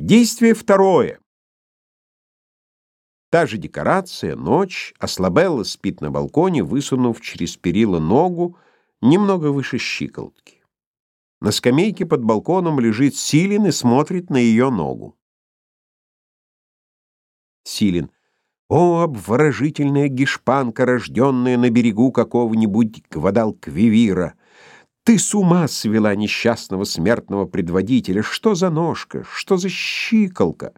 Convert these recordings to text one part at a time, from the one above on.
Действие второе. Та же декорация, ночь, а Слабелла спит на балконе, высунув через перила ногу немного выше щиколотки. На скамейке под балконом лежит Силин и смотрит на ее ногу. Силин. О, обворожительная гешпанка, рожденная на берегу какого-нибудь Гвадалквивира! Ты с ума свела несчастного смертного предводителя. Что за ножка? Что за щиколка?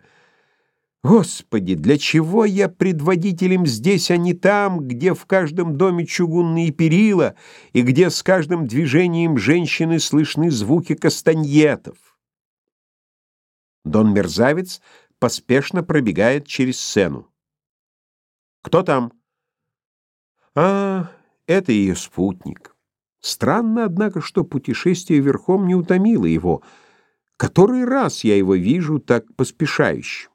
Господи, для чего я предводителем здесь, а не там, где в каждом доме чугунные перила и где с каждым движением женщины слышны звуки кастаньетов? Дон Мерзавец поспешно пробегает через сцену. Кто там? А, это ее спутник. Странно, однако, что путешествие верхом не утомило его. Который раз я его вижу так поспешающим.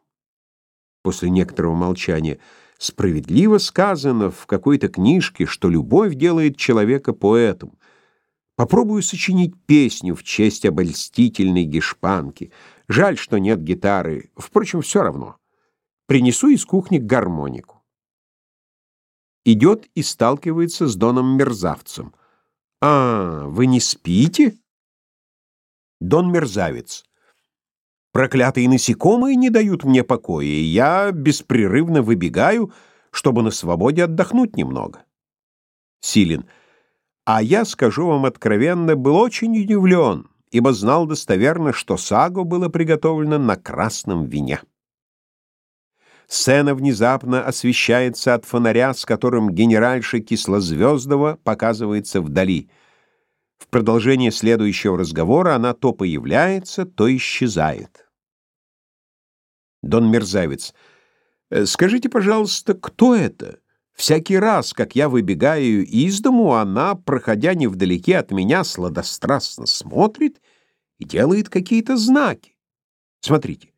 После некоторого молчания справедливо сказано в какой-то книжке, что любовь делает человека поэтом. Попробую сочинить песню в честь обольстительной гешпанки. Жаль, что нет гитары. Впрочем, все равно. Принесу из кухни гармонику. Идет и сталкивается с Доном Мерзавцем. А, вы не спите? Дон Мерзавец. Проклятые насекомые не дают мне покоя, и я беспрерывно выбегаю, чтобы на свободе отдохнуть немного. Силин. А я, скажу вам откровенно, был очень удивлен, ибо знал достоверно, что сагу было приготовлено на красном вине. Сцена внезапно освещается от фонаря, с которым генеральша Кислозвездова показывается вдали. В продолжение следующего разговора она то появляется, то исчезает. Дон Мерзавец. «Э, «Скажите, пожалуйста, кто это? Всякий раз, как я выбегаю из дому, она, проходя невдалеке от меня, сладострастно смотрит и делает какие-то знаки. Смотрите,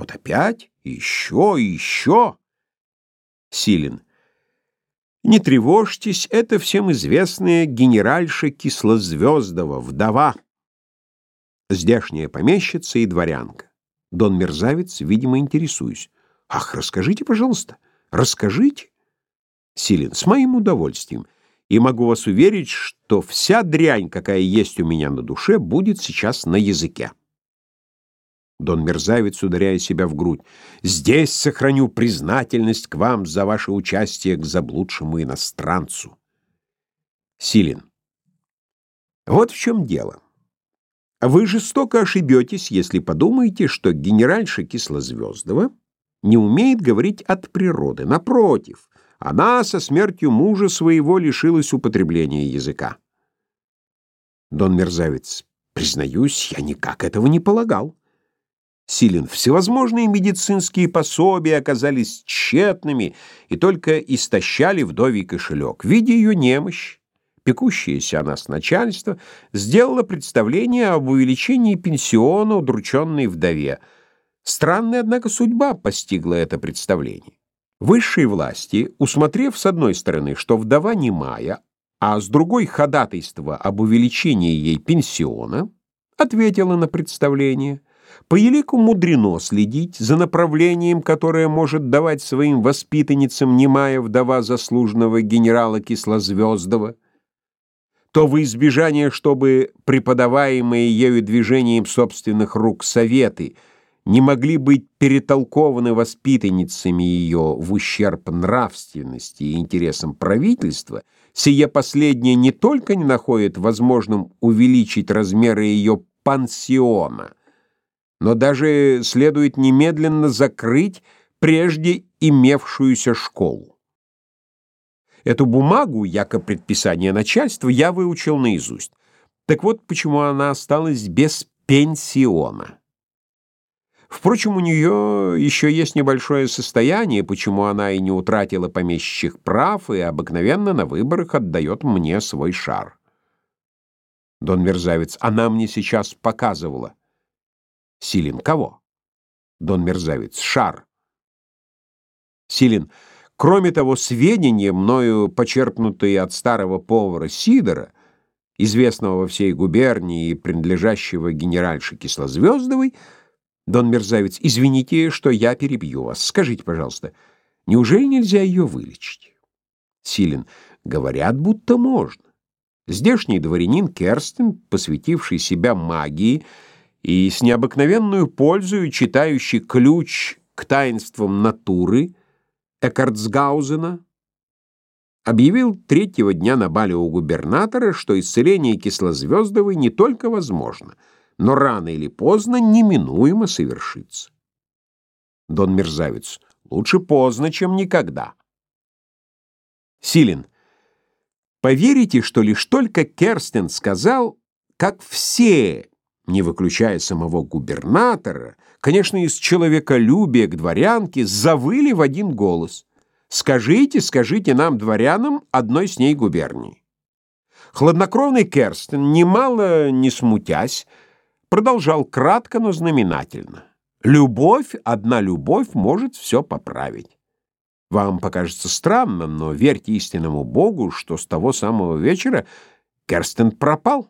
вот опять, еще еще. Силин. Не тревожьтесь, это всем известная генеральша Кислозвездова, вдова. Здешняя помещица и дворянка. Дон Мерзавец, видимо, интересуюсь. Ах, расскажите, пожалуйста, расскажите. Силин, с моим удовольствием. И могу вас уверить, что вся дрянь, какая есть у меня на душе, будет сейчас на языке. Дон Мерзавец, ударяя себя в грудь. «Здесь сохраню признательность к вам за ваше участие к заблудшему иностранцу». Силин. Вот в чем дело. Вы жестоко ошибетесь, если подумаете, что генеральша Кислозвездова не умеет говорить от природы. Напротив, она со смертью мужа своего лишилась употребления языка. Дон Мерзавец. Признаюсь, я никак этого не полагал. Силин. Всевозможные медицинские пособия оказались тщетными и только истощали вдовий кошелек. Видя ее немощь, пекущееся о нас начальство сделало представление об увеличении пенсиона удрученной вдове. Странная, однако, судьба постигла это представление. Высшие власти, усмотрев с одной стороны, что вдова немая, а с другой ходатайство об увеличении ей пенсиона, ответила на представление – по елику мудрено следить за направлением, которое может давать своим воспитанницам немая вдова заслуженного генерала Кислозвездова, то во избежание, чтобы преподаваемые ею движением собственных рук советы не могли быть перетолкованы воспитанницами ее в ущерб нравственности и интересам правительства, сие последнее не только не находит возможным увеличить размеры ее пансиона – но даже следует немедленно закрыть прежде имевшуюся школу. Эту бумагу, яко предписание начальства, я выучил наизусть. Так вот, почему она осталась без пенсиона. Впрочем, у нее еще есть небольшое состояние, почему она и не утратила помещичьих прав и обыкновенно на выборах отдает мне свой шар. Дон Мерзавец, она мне сейчас показывала. Силин. Кого? Дон Мерзавец. Шар. Силин. Кроме того, сведения, мною почерпнутые от старого повара Сидора, известного во всей губернии и принадлежащего генеральше Кислозвездовой, Дон Мерзавец, извините, что я перебью вас. Скажите, пожалуйста, неужели нельзя ее вылечить? Силин, говорят, будто можно. Здешний дворянин Керстен, посвятивший себя магии и с необыкновенную пользою читающий ключ к таинствам натуры Эккартсгаузена, объявил третьего дня на бале у губернатора, что исцеление кислозвездовой не только возможно, но рано или поздно неминуемо совершится. Дон Мерзавец, лучше поздно, чем никогда. Силин, Поверите, что лишь только Керстен сказал, как все, не выключая самого губернатора, конечно, из человеколюбия к дворянке, завыли в один голос. «Скажите, скажите нам, дворянам, одной с ней губернии». Хладнокровный Керстен, немало не смутясь, продолжал кратко, но знаменательно. «Любовь, одна любовь может все поправить». Вам покажется странно, но верьте истинному Богу, что с того самого вечера Керстен пропал.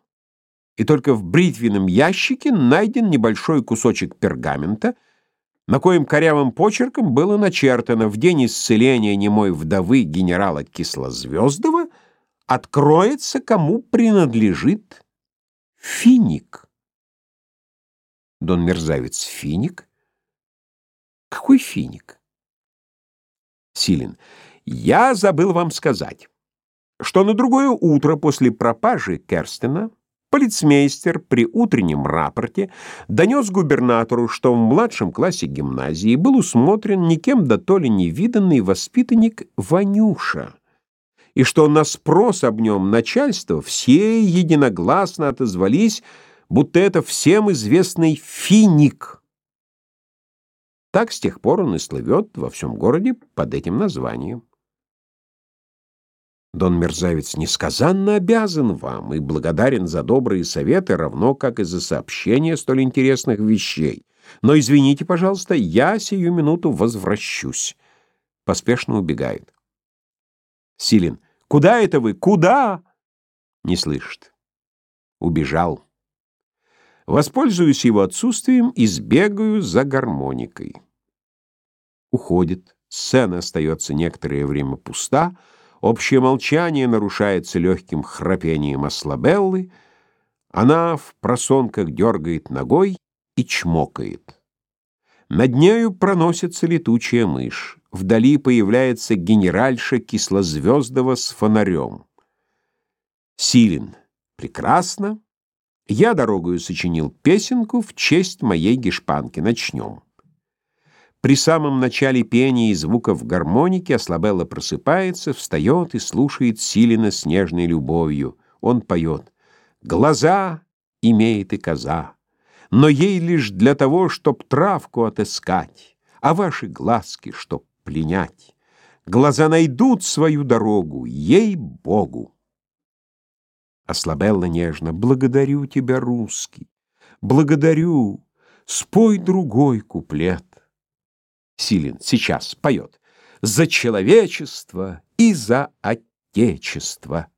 И только в бритвенном ящике найден небольшой кусочек пергамента, на коем корявым почерком было начертано в день исцеления немой вдовы генерала Кислозвездова откроется, кому принадлежит финик. Дон Мерзавец финик? Какой финик? Силин. Я забыл вам сказать, что на другое утро после пропажи Керстена полицмейстер при утреннем рапорте донес губернатору, что в младшем классе гимназии был усмотрен никем да то ли невиданный воспитанник Ванюша, и что на спрос об нем начальство все единогласно отозвались, будто это всем известный финик — так с тех пор он и слывет во всем городе под этим названием. Дон Мерзавец несказанно обязан вам и благодарен за добрые советы, равно как и за сообщение столь интересных вещей. Но извините, пожалуйста, я сию минуту возвращусь. Поспешно убегает. Силин. Куда это вы? Куда? Не слышит. Убежал. Воспользуюсь его отсутствием и сбегаю за гармоникой. Уходит. Сцена остается некоторое время пуста, общее молчание нарушается легким храпением ослабеллы, она в просонках дергает ногой и чмокает. Над нею проносится летучая мышь. Вдали появляется генеральша кислозвездова с фонарем. Силин. Прекрасно. Я дорогою сочинил песенку в честь моей гешпанки. Начнем. При самом начале пения и звуков гармоники Ослабелла просыпается, встает и слушает Силина с нежной любовью. Он поет «Глаза имеет и коза, но ей лишь для того, чтоб травку отыскать, а ваши глазки, чтоб пленять. Глаза найдут свою дорогу, ей-богу». Ослабелла нежно. «Благодарю тебя, русский, благодарю. Спой другой куплет». Силин сейчас поет. «За человечество и за отечество».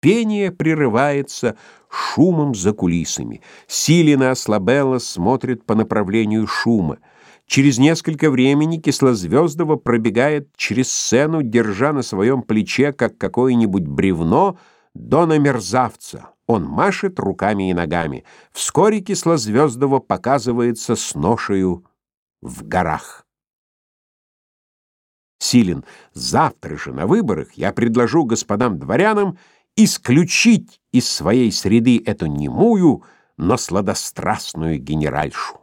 Пение прерывается шумом за кулисами. Силина ослабела, смотрит по направлению шума. Через несколько времени Кислозвездова пробегает через сцену, держа на своем плече, как какое-нибудь бревно, Дона Мерзавца. Он машет руками и ногами. Вскоре Кислозвездова показывается с ношею в горах. Силин, завтра же на выборах я предложу господам дворянам исключить из своей среды эту немую, но сладострастную генеральшу.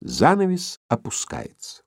Занавес опускается.